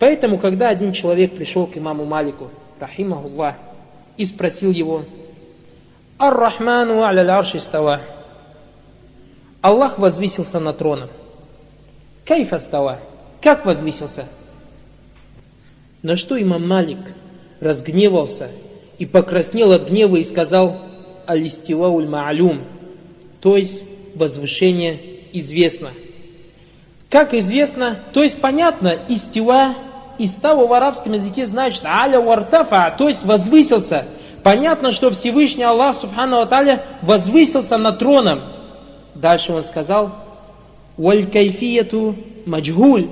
Поэтому, когда один человек пришел к имаму Малику, рахимахуллах, и спросил его, «Ар-Рахману аля арши става». Аллах возвысился на троном. Кайфа става. Как возвысился? На что имам Малик разгневался и покраснел от гнева и сказал «Алистивауль ма'алюм», то есть возвышение известно. Как известно, то есть понятно, истива, истава в арабском языке значит аля вартафа, то есть возвысился. Понятно, что Всевышний Аллах Субхану Аталя возвысился над троном. Дальше он сказал, «Валь кайфияту маджгуль».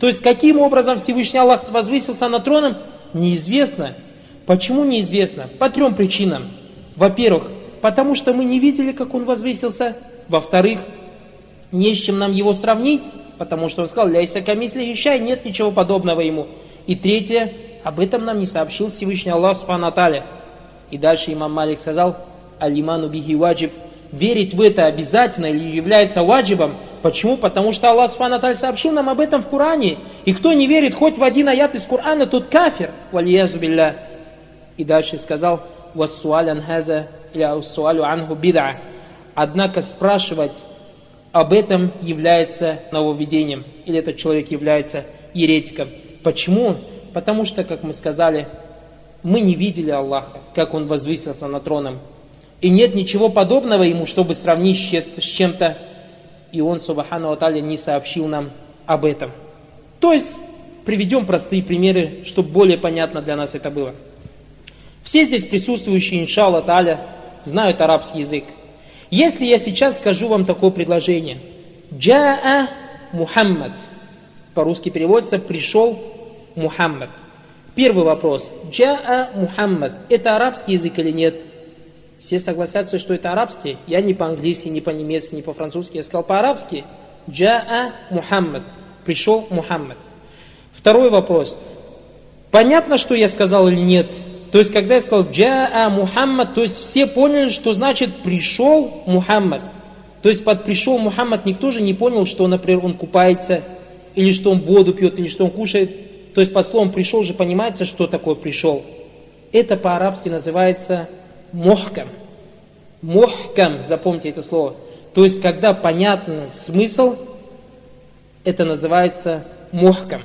То есть, каким образом Всевышний Аллах возвысился над троном, неизвестно. Почему неизвестно? По трем причинам. Во-первых, потому что мы не видели, как он возвысился. Во-вторых, не с чем нам его сравнить, потому что он сказал, ляйся камисли ищай, нет ничего подобного ему. И третье, об этом нам не сообщил Всевышний Аллах Субхану И дальше имам Малик сказал, алиману бихи ваджиб, верить в это обязательно или является ваджибом. Почему? Потому что Аллах Субхану сообщил нам об этом в Коране. И кто не верит хоть в один аят из Корана, тот кафир. Валиязу билля. И дальше сказал, вассуалян хаза или ассуалю анху бида. Однако спрашивать об этом является нововведением, или этот человек является еретиком. Почему? Потому что, как мы сказали, мы не видели Аллаха, как Он возвысился на троном. И нет ничего подобного Ему, чтобы сравнить с чем-то. И Он, Субхану Аталя, не сообщил нам об этом. То есть, приведем простые примеры, чтобы более понятно для нас это было. Все здесь присутствующие, иншалла Таля, знают арабский язык. Если я сейчас скажу вам такое предложение, Джаа Мухаммад, по-русски переводится «пришел Мухаммад». Первый вопрос. Джаа Мухаммад. Это арабский язык или нет? Все согласятся, что это арабский. Я не по-английски, не по-немецки, не по-французски. Я сказал по-арабски. Джаа Мухаммад. Пришел Мухаммад. Второй вопрос. Понятно, что я сказал или нет? То есть, когда я сказал «Джаа Мухаммад», то есть все поняли, что значит «пришел Мухаммад». То есть под «пришел Мухаммад» никто же не понял, что, например, он купается, или что он воду пьет, или что он кушает. То есть под словом «пришел» же понимается, что такое «пришел». Это по-арабски называется «мохкам». «Мохкам», запомните это слово. То есть, когда понятен смысл, это называется «мохкам».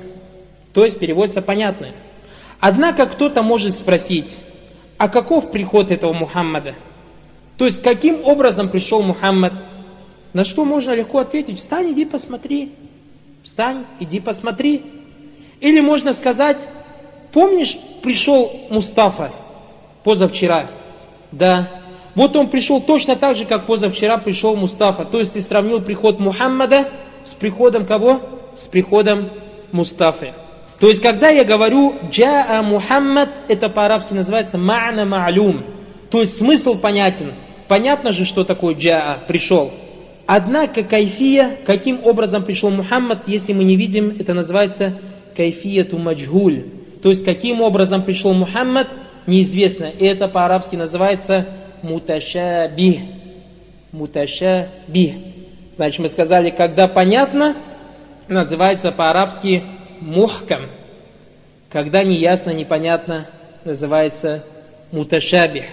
То есть, переводится «понятное». Однако кто-то может спросить, а каков приход этого Мухаммада? То есть, каким образом пришел Мухаммад? На что можно легко ответить, встань, иди посмотри. Встань, иди посмотри. Или можно сказать, помнишь, пришел Мустафа позавчера? Да. Вот он пришел точно так же, как позавчера пришел Мустафа. То есть ты сравнил приход Мухаммада с приходом кого? С приходом Мустафы. То есть, когда я говорю «Джаа Мухаммад», это по-арабски называется «Ма'на ма'люм». То есть, смысл понятен. Понятно же, что такое «Джаа» – «пришел». Однако кайфия, каким образом пришел Мухаммад, если мы не видим, это называется кайфияту маджгуль. То есть, каким образом пришел Мухаммад, неизвестно. И это по-арабски называется муташабих. Муташабих. Значит, мы сказали, когда понятно, называется по-арабски мухкам, когда неясно, непонятно, называется муташабих.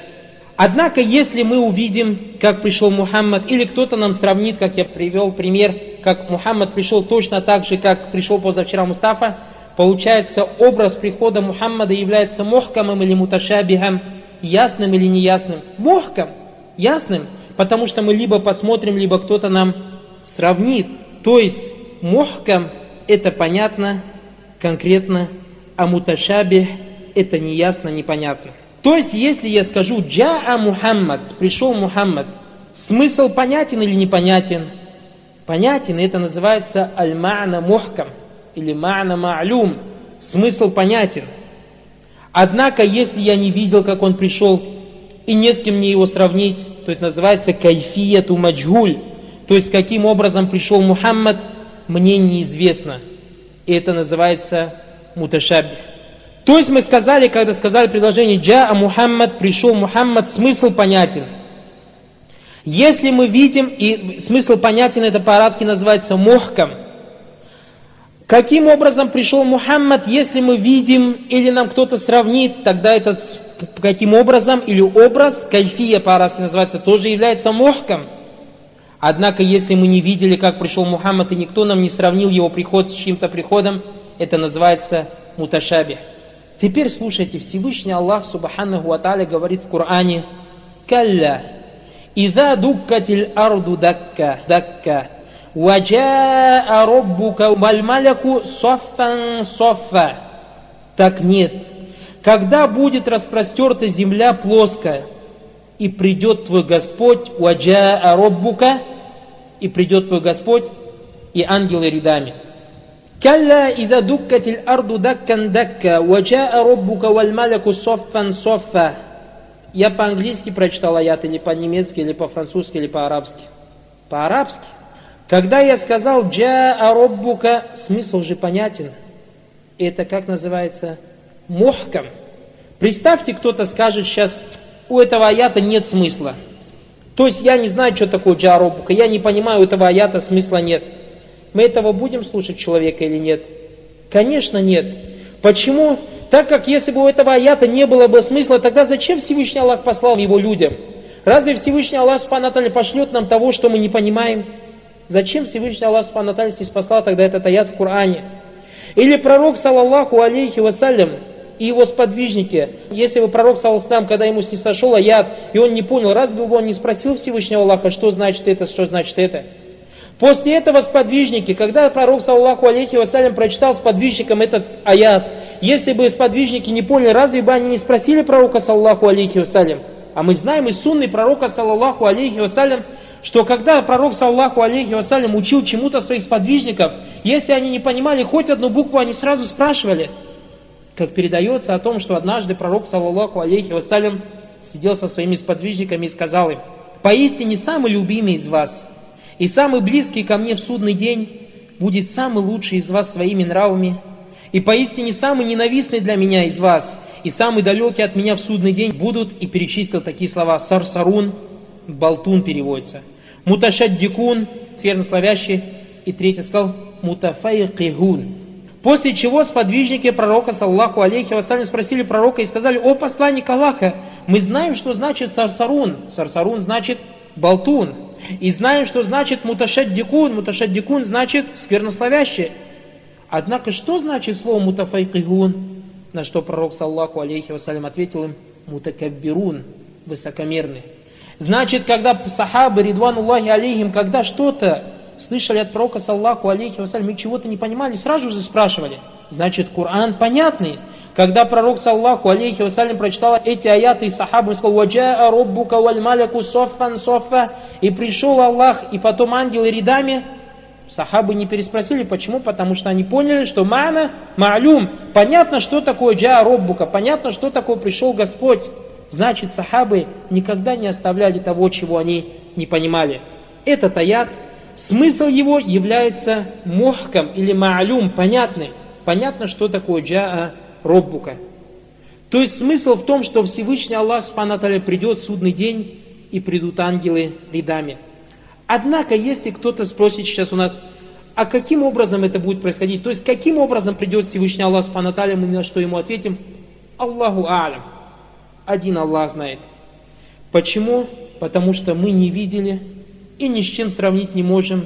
Однако, если мы увидим, как пришел Мухаммад, или кто-то нам сравнит, как я привел пример, как Мухаммад пришел точно так же, как пришел позавчера Мустафа, получается, образ прихода Мухаммада является мухкамом или муташабихом, ясным или неясным. Мухкам, ясным, потому что мы либо посмотрим, либо кто-то нам сравнит. То есть, мухкам – это понятно, конкретно, а муташабих это неясно, непонятно. То есть, если я скажу «Джаа Мухаммад», пришел Мухаммад, смысл понятен или непонятен? Понятен, и это называется аль-ма'на мухкам, или ма'на ма'люм, смысл понятен. Однако, если я не видел, как он пришел, и не с кем мне его сравнить, то это называется кайфияту маджгуль, то есть, каким образом пришел Мухаммад, мне неизвестно – и это называется муташабих. То есть мы сказали, когда сказали предложение «Джа Мухаммад», пришел Мухаммад, смысл понятен. Если мы видим, и смысл понятен, это по-арабски называется мухкам. Каким образом пришел Мухаммад, если мы видим или нам кто-то сравнит, тогда этот каким образом или образ, кайфия по-арабски называется, тоже является мухком. Однако, если мы не видели, как пришел Мухаммад, и никто нам не сравнил его приход с чьим-то приходом, это называется муташабих. Теперь слушайте, Всевышний Аллах Субханаху Аталя говорит в Коране, «Калля, ида дуккатиль арду дакка, дакка, ваджаа роббука вальмаляку соффан соффа». Так нет. Когда будет распростерта земля плоская, и придет твой Господь, уаджаа роббука, и придет твой Господь, и ангелы рядами. Калла иза дуккатил арду даккан дакка, уаджаа роббука валь маляку соффан соффа. Я по-английски прочитал аят, или по-немецки, или по-французски, или по-арабски. По-арабски. Когда я сказал «Джаа роббука», смысл же понятен. Это как называется? Мухкам. Представьте, кто-то скажет сейчас у этого аята нет смысла. То есть я не знаю, что такое «Джа ароббука», я не понимаю, у этого аята смысла нет. Мы этого будем слушать человека или нет? Конечно, нет. Почему? Так как если бы у этого аята не было бы смысла, тогда зачем Всевышний Аллах послал его людям? Разве Всевышний Аллах Субхану пошлет нам того, что мы не понимаем? Зачем Всевышний Аллах Субхану не спасал тогда этот аят в Коране? Или пророк, саллаллаху алейхи вассалям, и его сподвижники, если бы пророк, саллаллаху когда ему снисошел аят, и он не понял, разве бы он не спросил Всевышнего Аллаха, что значит это, что значит это? После этого сподвижники, когда пророк, саллаху алейхи вассалям, прочитал сподвижникам этот аят, если бы сподвижники не поняли, разве бы они не спросили пророка, саллаху алейхи вассалям? А мы знаем из сунны пророка, саллаху алейхи вассалям, что когда пророк, саллаху алейхи вассалям, учил чему-то своих сподвижников, если они не понимали хоть одну букву, они сразу спрашивали. Как передается о том, что однажды пророк, саллаху алейхи вассалям, сидел со своими сподвижниками и сказал им, «Поистине самый любимый из вас – и самый близкий ко мне в судный день будет самый лучший из вас своими нравами, и поистине самый ненавистный для меня из вас, и самый далекий от меня в судный день будут, и перечислил такие слова, сарсарун, болтун переводится, муташаддикун, сфернословящий, и третий сказал, мутафайкигун. После чего сподвижники пророка, саллаху алейхи вассалям, спросили пророка и сказали, о посланник Аллаха, мы знаем, что значит сарсарун. Сарсарун значит болтун. И знаем, что значит муташаддикун. Муташаддикун значит сквернословящий. Однако, что значит слово мутафайкигун? На что пророк, саллаху алейхи вассалям, ответил им, мутакаббирун, высокомерный. Значит, когда сахабы, ридвануллахи алейхим, когда что-то слышали от пророка, саллаху алейхи вассалям, и чего-то не понимали, сразу же спрашивали. Значит, Коран понятный. Когда пророк, саллаху алейхи вассалям, прочитал эти аяты, и сахабы сказал, «Ваджаа роббука валь маляку соффан соффа», и пришел Аллах, и потом ангелы рядами, Сахабы не переспросили, почему? Потому что они поняли, что мана, ма'люм, понятно, что такое джа роббука, понятно, что такое пришел Господь. Значит, сахабы никогда не оставляли того, чего они не понимали. Этот аят, смысл его является мухком или ма'люм, понятный. Понятно, что такое джа Роббука. То есть смысл в том, что Всевышний Аллах Субхану придет в судный день и придут ангелы рядами. Однако, если кто-то спросит сейчас у нас, а каким образом это будет происходить, то есть каким образом придет Всевышний Аллах Субхану мы на что ему ответим, Аллаху Алям. Один Аллах знает. Почему? Потому что мы не видели и ни с чем сравнить не можем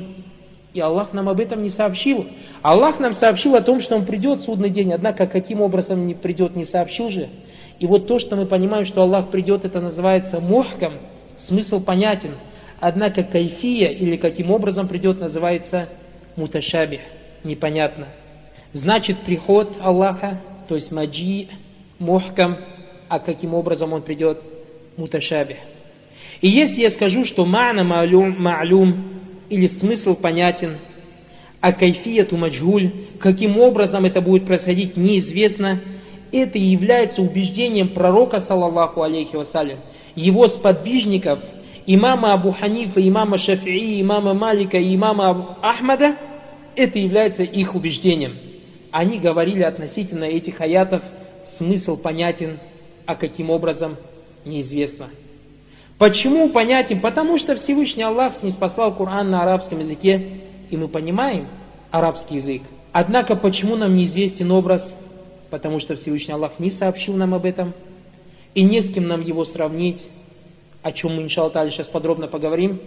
и Аллах нам об этом не сообщил. Аллах нам сообщил о том, что Он придет в судный день, однако каким образом не придет, не сообщил же. И вот то, что мы понимаем, что Аллах придет, это называется мухкам, смысл понятен. Однако кайфия или каким образом придет, называется муташабих, непонятно. Значит, приход Аллаха, то есть маджи, мухкам, а каким образом он придет, муташабих. И если я скажу, что ма'на ма'люм, ма'люм или смысл понятен, а кайфияту маджгуль, каким образом это будет происходить, неизвестно. Это и является убеждением пророка, саллаллаху алейхи вассалям, его сподвижников, имама Абу Ханифа, имама Шафии, имама Малика и имама Ахмада, это является их убеждением. Они говорили относительно этих аятов, смысл понятен, а каким образом неизвестно. Почему понятен? Потому что Всевышний Аллах снеспослал Коран на арабском языке, и мы понимаем арабский язык. Однако, почему нам неизвестен образ? Потому что Всевышний Аллах не сообщил нам об этом, и не с кем нам его сравнить, о чем мы, иншаллах, сейчас подробно поговорим,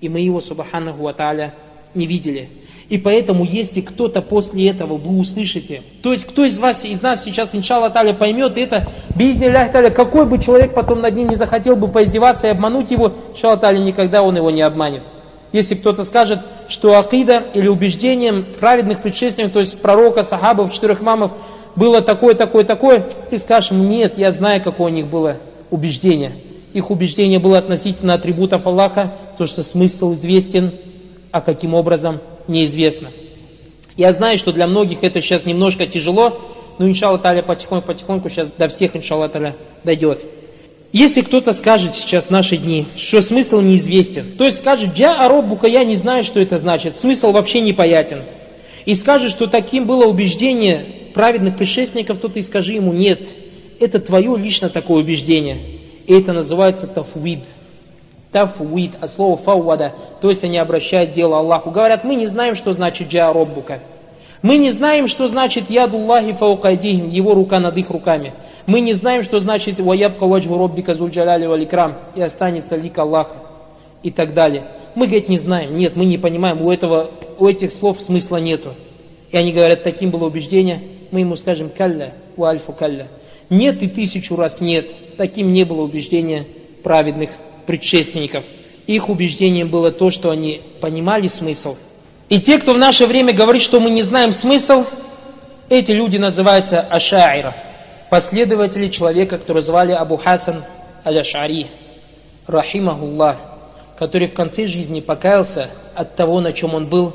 и мы его, субханаху ва не видели. И поэтому, если кто-то после этого вы услышите, то есть кто из вас, из нас сейчас, иншалла таля, поймет это, бизни таля, какой бы человек потом над ним не захотел бы поиздеваться и обмануть его, иншалла таля, никогда он его не обманет. Если кто-то скажет, что акида или убеждением праведных предшественников, то есть пророка, сахабов, четырех мамов, было такое, такое, такое, ты скажешь нет, я знаю, какое у них было убеждение. Их убеждение было относительно атрибутов Аллаха, то, что смысл известен, а каким образом неизвестно. Я знаю, что для многих это сейчас немножко тяжело, но иншалла таля потихоньку, потихоньку сейчас до всех иншалла таля дойдет. Если кто-то скажет сейчас в наши дни, что смысл неизвестен, то есть скажет, джа ароббука, я не знаю, что это значит, смысл вообще непонятен, и скажет, что таким было убеждение праведных предшественников, то ты скажи ему, нет, это твое лично такое убеждение. И это называется тафвид – тафуид, от слова фауада, то есть они обращают дело Аллаху. Говорят, мы не знаем, что значит джа роббука. Мы не знаем, что значит ядуллахи фаукайдихим, его рука над их руками. Мы не знаем, что значит ваябка ваджгу роббика зульджаляли валикрам, и останется лик Аллаха, и так далее. Мы, говорит, не знаем, нет, мы не понимаем, у, этого, у этих слов смысла нету. И они говорят, таким было убеждение, мы ему скажем калля, у альфу калля. Нет и тысячу раз нет, таким не было убеждения праведных предшественников. Их убеждением было то, что они понимали смысл. И те, кто в наше время говорит, что мы не знаем смысл, эти люди называются ашаира, последователи человека, которого звали Абу Хасан аль-Ашари, рахимахуллах, который в конце жизни покаялся от того, на чем он был,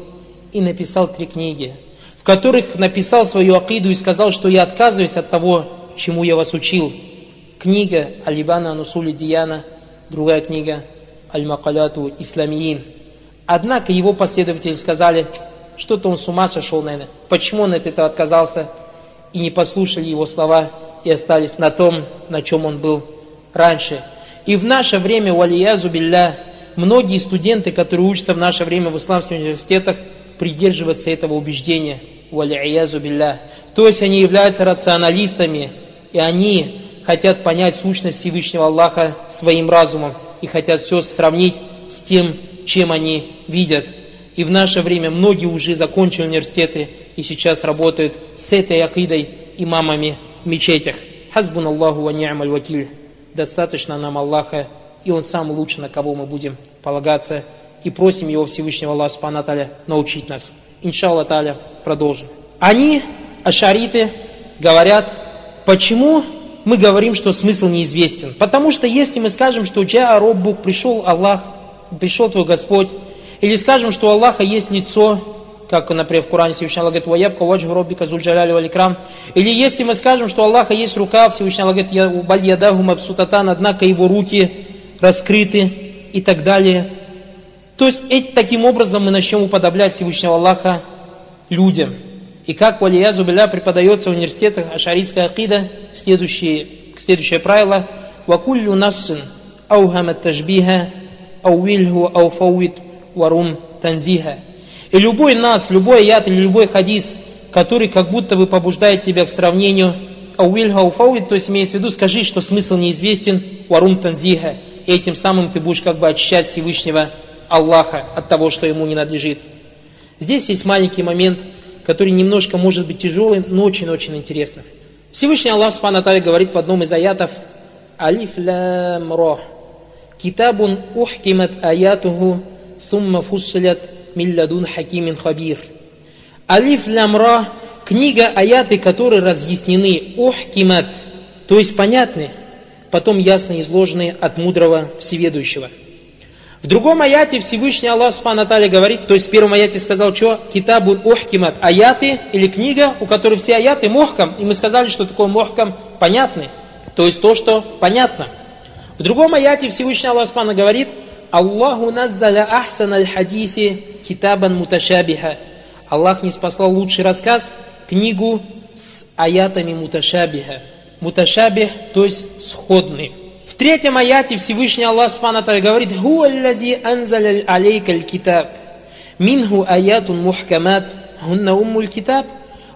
и написал три книги, в которых написал свою акиду и сказал, что я отказываюсь от того, чему я вас учил. Книга Алибана Анусули Дияна – другая книга Аль-Макаляту Исламиин. Однако его последователи сказали, что-то он с ума сошел, наверное. Почему он от этого отказался? И не послушали его слова и остались на том, на чем он был раньше. И в наше время, валиязу билля, многие студенты, которые учатся в наше время в исламских университетах, придерживаются этого убеждения, валиязу билля. То есть они являются рационалистами, и они хотят понять сущность Всевышнего Аллаха своим разумом и хотят все сравнить с тем, чем они видят. И в наше время многие уже закончили университеты и сейчас работают с этой акидой имамами в мечетях. Хазбун Аллаху ва вакиль. Достаточно нам Аллаха, и Он сам лучше, на кого мы будем полагаться. И просим Его Всевышнего Аллаха Субхану научить нас. Иншаллах Таля, продолжим. Они, ашариты, говорят, почему мы говорим, что смысл неизвестен. Потому что если мы скажем, что Джа Роббук пришел Аллах, пришел твой Господь, или скажем, что у Аллаха есть лицо, как, например, в Коране Всевышний Аллах говорит, «Ваябка ваджху роббика зульджаляли валикрам». Или если мы скажем, что у Аллаха есть рука, Всевышний Аллах говорит, «Баль ядаху мабсутатан», однако его руки раскрыты и так далее. То есть, таким образом мы начнем уподоблять Всевышнего Аллаха людям. И как валиязу билля преподается в университетах ашарийская акида, следующее, следующее правило, вакуллю нассин аухамат тажбиха, ауильху ауфауит варум танзиха. И любой нас, любой аят или любой хадис, который как будто бы побуждает тебя к сравнению, ауильху ауфауит, то есть имеется в виду, скажи, что смысл неизвестен, варум танзиха. И этим самым ты будешь как бы очищать Всевышнего Аллаха от того, что ему не надлежит. Здесь есть маленький момент – который немножко может быть тяжелым, но очень-очень интересным. Всевышний Аллах Субхану говорит в одном из аятов Алиф лам ро Китабун ухкимат аятуху Сумма фуссилят милладун хакимин хабир Алиф лам ро Книга, аяты, которые разъяснены. Ухкимат, то есть понятны, потом ясно изложены от мудрого всеведущего – в другом аяте Всевышний Аллах Субхану говорит, то есть в первом аяте сказал, что китабун ухкимат, аяты или книга, у которой все аяты мохкам, и мы сказали, что такое мохкам понятный, то есть то, что понятно. В другом аяте Всевышний Аллах Субхану говорит, Аллаху наззаля ахсан аль хадиси китабан муташабиха. Аллах не спасал лучший рассказ, книгу с аятами муташабиха. Муташабих, то есть сходный третьем аяте Всевышний Аллах Субхану говорит «Ху аллази анзаля алейка китаб, минху аятун мухкамат, гунна уммуль китаб,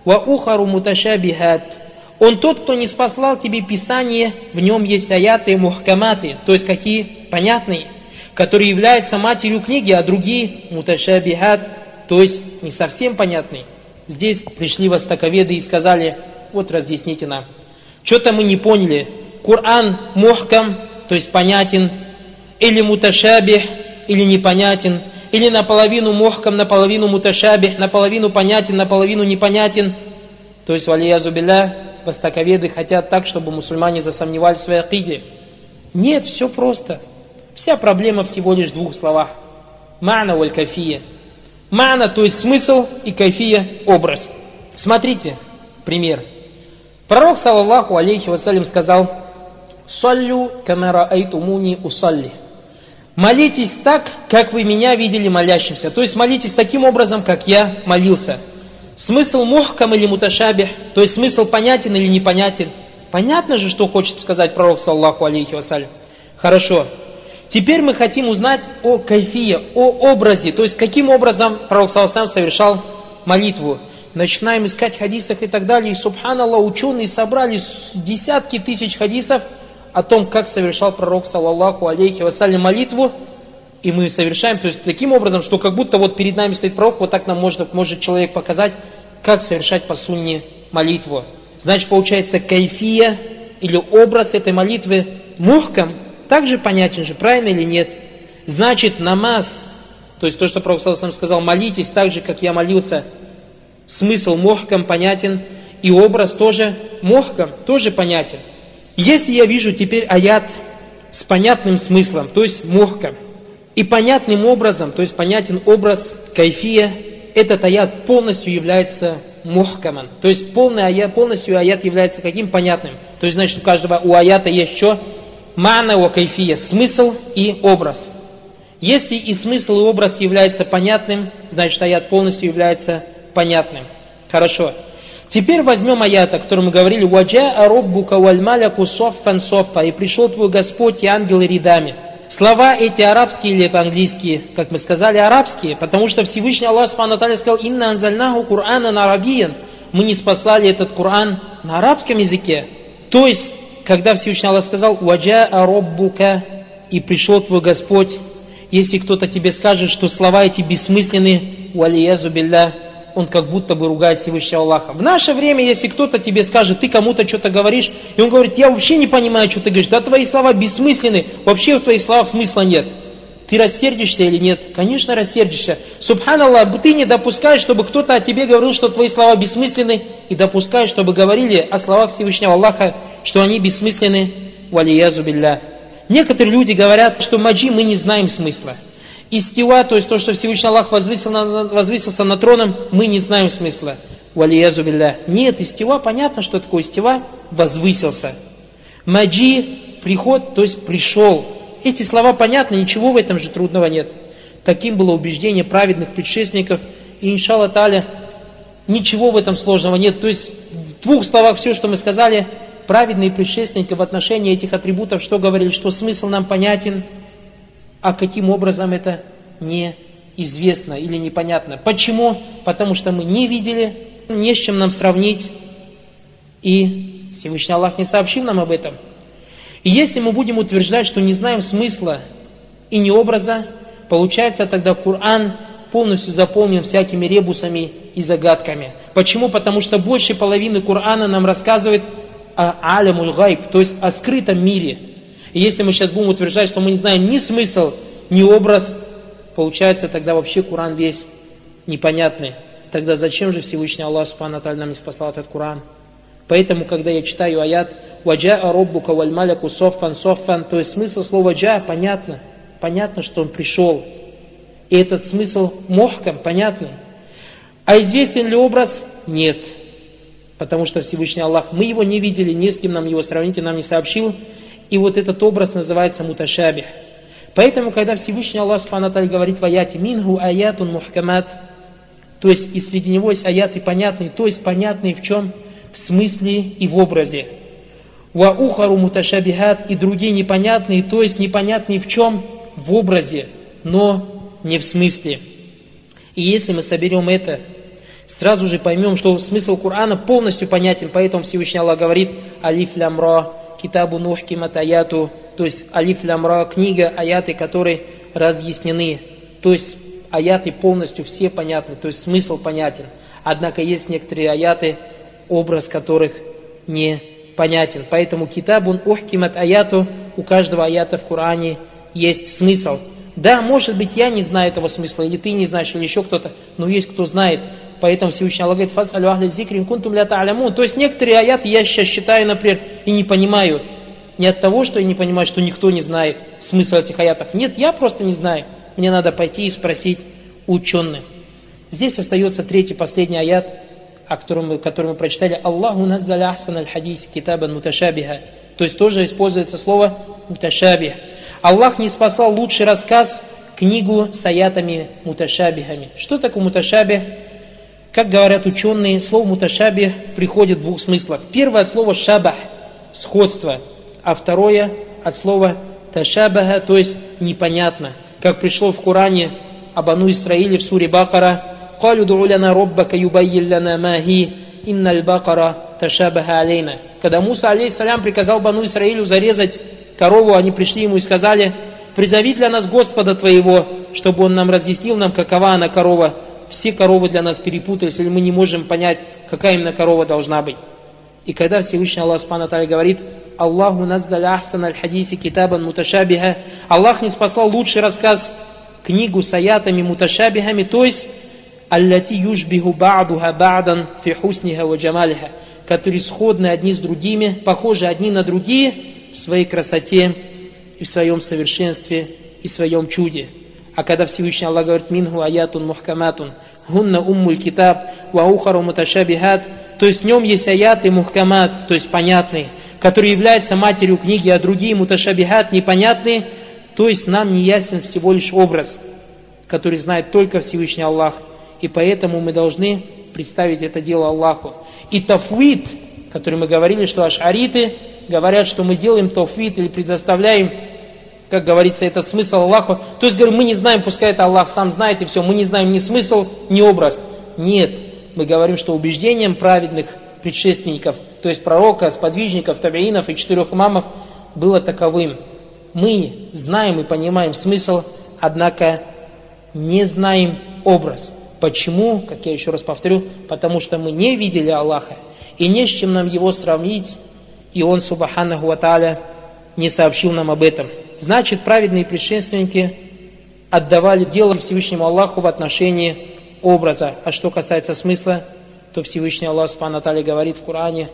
ва ухару муташабихат. Он тот, кто не спаслал тебе Писание, в нем есть аяты мухкаматы, то есть какие понятные, которые являются матерью книги, а другие муташабихат, то есть не совсем понятные. Здесь пришли востоковеды и сказали, вот разъясните нам. Что-то мы не поняли. Коран мухкам, то есть понятен, или муташабих, или непонятен, или наполовину мухкам, наполовину муташабих, наполовину понятен, наполовину непонятен. То есть, валиязу билля, востоковеды хотят так, чтобы мусульмане засомневались в своей акиде. Нет, все просто. Вся проблема всего лишь в двух словах. Мана валь кафия. Мана, то есть смысл, и кайфия – образ. Смотрите, пример. Пророк, саллаллаху алейхи вассалям, сказал, «Саллю камера айтумуни усалли». Молитесь так, как вы меня видели молящимся. То есть молитесь таким образом, как я молился. Смысл мухкам или муташабих, то есть смысл понятен или непонятен. Понятно же, что хочет сказать пророк, саллаху алейхи вассалям. Хорошо. Теперь мы хотим узнать о кайфие, о образе, то есть каким образом пророк саллаху совершал молитву. Начинаем искать хадисах и так далее. И, субханаллах, ученые собрали десятки тысяч хадисов – о том, как совершал пророк, саллаллаху алейхи вассалям, молитву, и мы совершаем, то есть таким образом, что как будто вот перед нами стоит пророк, вот так нам может, может человек показать, как совершать по сунне молитву. Значит, получается, кайфия или образ этой молитвы мухкам также понятен же, правильно или нет? Значит, намаз, то есть то, что Пророк сам сказал, молитесь так же, как я молился, смысл мухкам понятен, и образ тоже мухкам тоже понятен. Если я вижу теперь аят с понятным смыслом, то есть мухка, и понятным образом, то есть понятен образ кайфия, этот аят полностью является мухкаман. То есть полный аят, полностью аят является каким? Понятным. То есть значит у каждого у аята есть что? Мана у кайфия, смысл и образ. Если и смысл, и образ является понятным, значит аят полностью является понятным. Хорошо. Теперь возьмем аят, о котором мы говорили, «Ваджа ароббука вальмаляку соффан соффа» «И пришел твой Господь и ангелы рядами». Слова эти арабские или по-английски, как мы сказали, арабские, потому что Всевышний Аллах Субхану сказал, «Инна анзальнаху Кур'ана на арабиян». Мы не спаслали этот Коран на арабском языке. То есть, когда Всевышний Аллах сказал, «Ваджа ароббука» «И пришел твой Господь», если кто-то тебе скажет, что слова эти бессмысленны, «Валиязу билля», он как будто бы ругает Всевышнего Аллаха. В наше время, если кто-то тебе скажет, ты кому-то что-то говоришь, и он говорит, я вообще не понимаю, что ты говоришь, да твои слова бессмысленны, вообще в твоих словах смысла нет. Ты рассердишься или нет? Конечно, рассердишься. Субханаллах, ты не допускаешь, чтобы кто-то о тебе говорил, что твои слова бессмысленны, и допускаешь, чтобы говорили о словах Всевышнего Аллаха, что они бессмысленны. Валиязу билля. Некоторые люди говорят, что маджи мы не знаем смысла. Истива, то есть то, что Всевышний Аллах возвысил на, возвысился над троном, мы не знаем смысла. Валиязу билля. Нет, истива, понятно, что такое истива, возвысился. Маджи, приход, то есть пришел. Эти слова понятны, ничего в этом же трудного нет. Таким было убеждение праведных предшественников. И иншалла таля, ничего в этом сложного нет. То есть в двух словах все, что мы сказали, праведные предшественники в отношении этих атрибутов, что говорили, что смысл нам понятен – а каким образом это неизвестно или непонятно. Почему? Потому что мы не видели, не с чем нам сравнить, и Всевышний Аллах не сообщил нам об этом. И если мы будем утверждать, что не знаем смысла и не образа, получается тогда Коран полностью заполнен всякими ребусами и загадками. Почему? Потому что больше половины Корана нам рассказывает о алямуль гайб, то есть о скрытом мире – и если мы сейчас будем утверждать, что мы не знаем ни смысл, ни образ, получается тогда вообще Куран весь непонятный. Тогда зачем же Всевышний Аллах Субхану нам не спасал этот Куран? Поэтому, когда я читаю аят «Ваджа ароббука вальмаляку соффан соффан», то есть смысл слова «джа» понятно. Понятно, что он пришел. И этот смысл мохкам понятный. А известен ли образ? Нет. Потому что Всевышний Аллах, мы его не видели, ни с кем нам его сравнить, и нам не сообщил. И вот этот образ называется муташабих. Поэтому, когда Всевышний Аллах Субхану говорит в аяте «Мингу аятун мухкамат», то есть и среди него есть аяты понятные, то есть понятные в чем? В смысле и в образе. «Ва ухару муташабихат» и другие непонятные, то есть непонятные в чем? В образе, но не в смысле. И если мы соберем это, сразу же поймем, что смысл Корана полностью понятен, поэтому Всевышний Аллах говорит «Алиф лямра, китабу нух киматаяту», то есть «Алиф лямра» книга, аяты, которые разъяснены, то есть аяты полностью все понятны, то есть смысл понятен. Однако есть некоторые аяты, образ которых не понятен. Поэтому китабун ухкимат аяту, у каждого аята в Коране есть смысл. Да, может быть, я не знаю этого смысла, или ты не знаешь, или еще кто-то, но есть кто знает. Поэтому Всевышний Аллах говорит, фас алю ахли зикрин кунтум ля та'алямун. То есть некоторые аяты я сейчас считаю, например, и не понимаю. Не от того, что я не понимаю, что никто не знает смысл этих аятов. Нет, я просто не знаю. Мне надо пойти и спросить ученых. Здесь остается третий, последний аят, о котором мы, который мы прочитали. Аллаху наззаля ахсан аль хадис китабан муташабиха. То есть тоже используется слово муташабих. Аллах не спасал лучший рассказ, книгу с аятами муташабихами. Что такое муташабих? Как говорят ученые, слово муташабих приходит в двух смыслах. Первое от слова шабах – сходство, а второе от слова ташабаха, то есть непонятно. Как пришло в Коране об Ану Исраиле в суре Бакара «Калю ду'уляна роббака юбайилляна маги инналь бакара ташабаха алейна». Когда Муса, алейхиссалям, приказал Бану Исраилю зарезать корову, они пришли ему и сказали, «Призови для нас Господа твоего, чтобы он нам разъяснил нам, какова она корова». Все коровы для нас перепутались, или мы не можем понять, какая именно корова должна быть. И когда Всевышний Аллах Субхану говорит, Аллаху наззаля ахсан аль-хадиси китабан муташабиха, Аллах не спасал лучший рассказ, книгу с аятами муташабихами, то есть аллати юшбиху ба'духа ба'дан фи хусниха ва джамалиха, которые сходны одни с другими, похожи одни на другие, в своей красоте и в своем совершенстве и в своем чуде. А когда Всевышний Аллах говорит «Минху аятун мухкаматун, гунна уммуль китаб, ва ухару муташабихат», то есть в нем есть аяты мухкамат, то есть понятные, которые являются матерью книги, а другие муташабихат непонятные, то есть нам не ясен всего лишь образ, который знает только Всевышний Аллах. И поэтому мы должны представить это дело Аллаху. И тафвид, который мы говорили, что ашариты говорят, что мы делаем тофит или предоставляем, как говорится, этот смысл Аллаху. То есть, говорим, мы не знаем, пускай это Аллах сам знает, и все, мы не знаем ни смысл, ни образ. Нет, мы говорим, что убеждением праведных предшественников, то есть пророка, сподвижников, табиинов и четырех имамов, было таковым. Мы знаем и понимаем смысл, однако не знаем образ. Почему? Как я еще раз повторю, потому что мы не видели Аллаха, и не с чем нам его сравнить, и он, субханаху ва не сообщил нам об этом. Значит, праведные предшественники отдавали дело Всевышнему Аллаху в отношении образа. А что касается смысла, то Всевышний Аллах Субхану Атали говорит в Коране,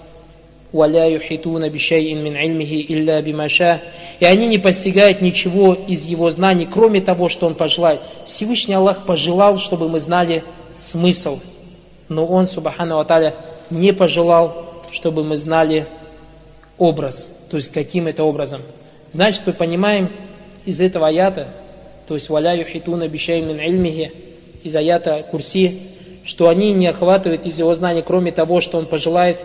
«Валя юхитуна бишайин мин ильмихи илля бимаша». И они не постигают ничего из его знаний, кроме того, что он пожелает. Всевышний Аллах пожелал, чтобы мы знали смысл. Но он, Субхану Аталя, не пожелал, чтобы мы знали смысл образ, то есть каким это образом. Значит, мы понимаем из этого аята, то есть «Валя юхитуна бишеймин ильмихи», из аята Курси, что они не охватывают из его знаний, кроме того, что он пожелает.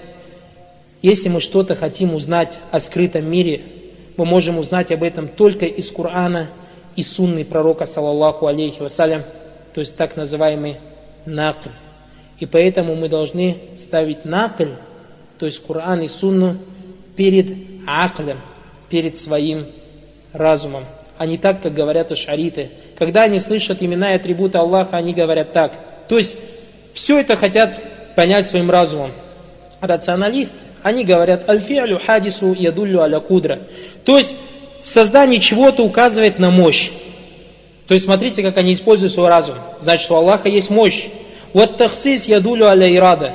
Если мы что-то хотим узнать о скрытом мире, мы можем узнать об этом только из Корана и сунны пророка, саллаллаху алейхи вассалям, то есть так называемый накль. И поэтому мы должны ставить накль, то есть Коран и сунну, перед аклем, перед своим разумом, а не так, как говорят ашариты. Когда они слышат имена и атрибуты Аллаха, они говорят так. То есть, все это хотят понять своим разумом. Рационалисты, они говорят, альфиалю хадису ядуллю аля кудра. То есть, создание чего-то указывает на мощь. То есть, смотрите, как они используют свой разум. Значит, у Аллаха есть мощь. Вот тахсис ядулю аля ирада.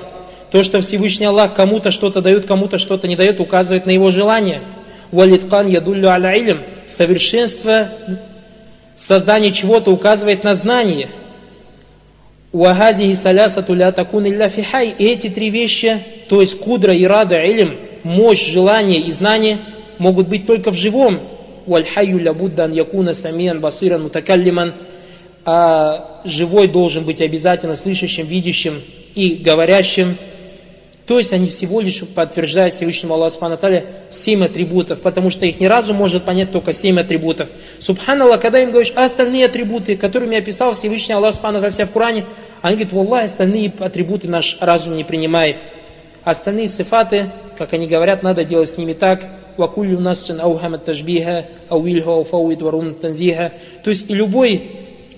То, что Всевышний Аллах кому-то что-то дает, кому-то что-то не дает, указывает на его желание. Валиткан ядуллю аля илм. Совершенство создания чего-то указывает на знание. Уахазихи салясату ля такун илля фихай. И эти три вещи, то есть кудра, ирада, илм, мощь, желание и знание, могут быть только в живом. Вальхаю ля буддан якуна самиян басиран мутакаллиман. А живой должен быть обязательно слышащим, видящим и говорящим. То есть они всего лишь подтверждают Всевышнему Аллаху Субхану Аталя атрибутов, потому что их ни разу может понять только семь атрибутов. Субханаллах, когда им говоришь, а остальные атрибуты, которыми я писал Всевышний Аллах Субхану Аталя в Коране, они говорят, Аллах, остальные атрибуты наш разум не принимает. Остальные сифаты, как они говорят, надо делать с ними так, вакулю нас аухамат тажбиха, ауильха ауфауид варун танзиха. То есть и любой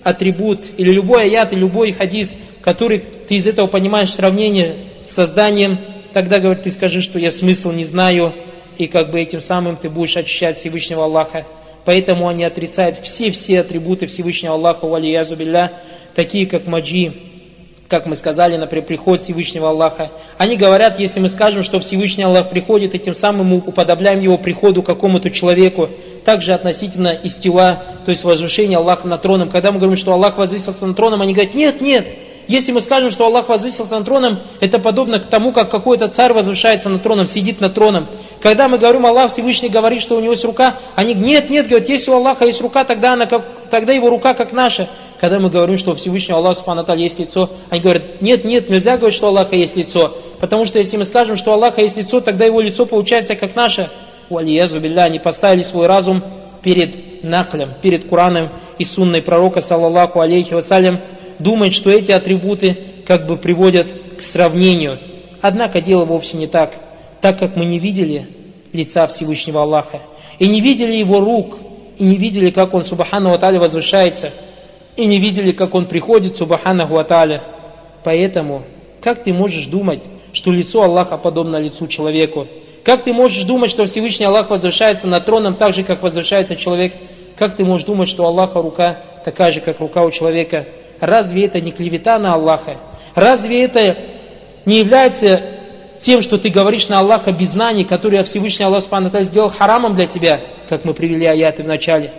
атрибут, или любой аят, и любой хадис, который ты из этого понимаешь сравнение созданием, тогда, говорит, ты скажи, что я смысл не знаю, и как бы этим самым ты будешь очищать Всевышнего Аллаха. Поэтому они отрицают все-все атрибуты Всевышнего Аллаха, валиязу билля, такие как маджи, как мы сказали, например, приход Всевышнего Аллаха. Они говорят, если мы скажем, что Всевышний Аллах приходит, и тем самым мы уподобляем его приходу какому-то человеку, также относительно истила, то есть возвышения Аллаха над троном. Когда мы говорим, что Аллах возвысился над троном, они говорят, нет, нет, если мы скажем, что Аллах возвысился над троном, это подобно к тому, как какой-то царь возвышается над троном, сидит над троном. Когда мы говорим, Аллах Всевышний говорит, что у него есть рука, они нет, нет, говорят, если у Аллаха есть рука, тогда, она как, тогда его рука как наша. Когда мы говорим, что у Всевышнего Аллаха Субхану есть лицо, они говорят, нет, нет, нельзя говорить, что у Аллаха есть лицо. Потому что если мы скажем, что у Аллаха есть лицо, тогда его лицо получается как наше. Уалиязу билля, они поставили свой разум перед наклем, перед Кураном и сунной пророка, саллаллаху алейхи вассалям, думает, что эти атрибуты как бы приводят к сравнению. Однако дело вовсе не так, так как мы не видели лица Всевышнего Аллаха, и не видели его рук, и не видели, как он, Субхану Аталя, возвышается, и не видели, как он приходит, Субхану Аталя. Поэтому, как ты можешь думать, что лицо Аллаха подобно лицу человеку? Как ты можешь думать, что Всевышний Аллах возвышается над троном так же, как возвышается человек? Как ты можешь думать, что Аллаха рука такая же, как рука у человека? Разве это не клевета на Аллаха? Разве это не является тем, что ты говоришь на Аллаха без знаний, которые Всевышний Аллах Субхану сделал харамом для тебя, как мы привели аяты в начале.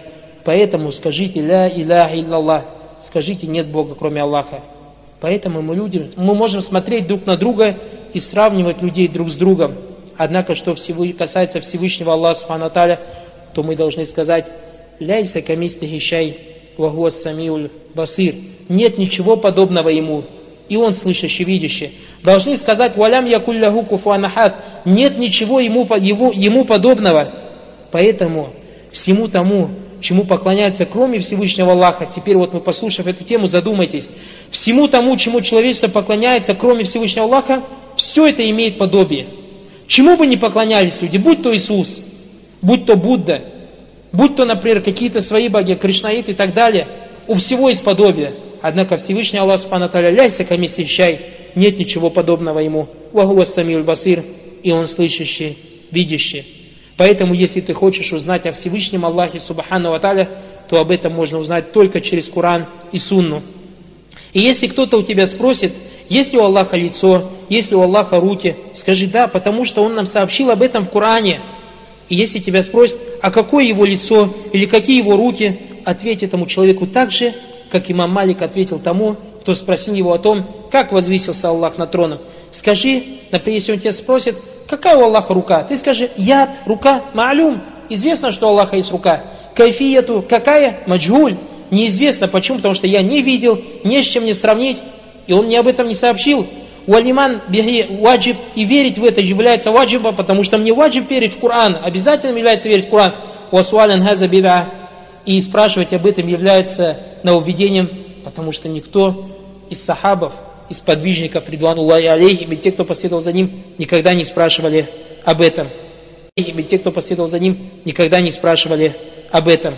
Поэтому скажите «Ля иляха иллаллах», скажите «Нет Бога, кроме Аллаха». Поэтому мы люди, мы можем смотреть друг на друга и сравнивать людей друг с другом. Однако, что касается Всевышнего Аллаха Субхану то мы должны сказать «Ляйса камистахи шай, вагуа самиуль басир». Нет ничего подобного ему, и он слышащий, видящий. Должны сказать «Валям якулляху куфуанахат». Нет ничего ему, его, ему подобного. Поэтому всему тому, чему поклоняются, кроме Всевышнего Аллаха, теперь вот мы послушав эту тему, задумайтесь, всему тому, чему человечество поклоняется, кроме Всевышнего Аллаха, все это имеет подобие. Чему бы ни поклонялись люди, будь то Иисус, будь то Будда, будь то, например, какие-то свои боги, Кришнаит и так далее, у всего есть подобие. Однако Всевышний Аллах Субхану Таля ляйся камисищай, нет ничего подобного ему. Вахуа самил басир, и он слышащий, видящий. Поэтому, если ты хочешь узнать о Всевышнем Аллахе Субхану Аталя, то об этом можно узнать только через Куран и Сунну. И если кто-то у тебя спросит, есть ли у Аллаха лицо, есть ли у Аллаха руки, скажи да, потому что Он нам сообщил об этом в Коране. И если тебя спросят, а какое его лицо или какие его руки, ответь этому человеку так же, как имам Малик ответил тому, кто спросил его о том, как возвысился Аллах на троном. Скажи, например, если он тебя спросит, какая у Аллаха рука? Ты скажи, яд, рука, ма'люм. Известно, что у Аллаха есть рука. Кайфиету, какая? Маджгуль. Неизвестно. Почему? Потому что я не видел, не с чем мне сравнить. И он мне об этом не сообщил. Уалиман беги ваджиб, и верить в это является ваджибом, потому что мне ваджиб верить в Коран. Обязательно является верить в Коран. Уасуалян газа бида. И спрашивать об этом является нововведением, потому что никто из сахабов, из подвижников, Ридвануллахи алейхим, и те, кто последовал за ним, никогда не спрашивали об этом. И те, кто последовал за ним, никогда не спрашивали об этом.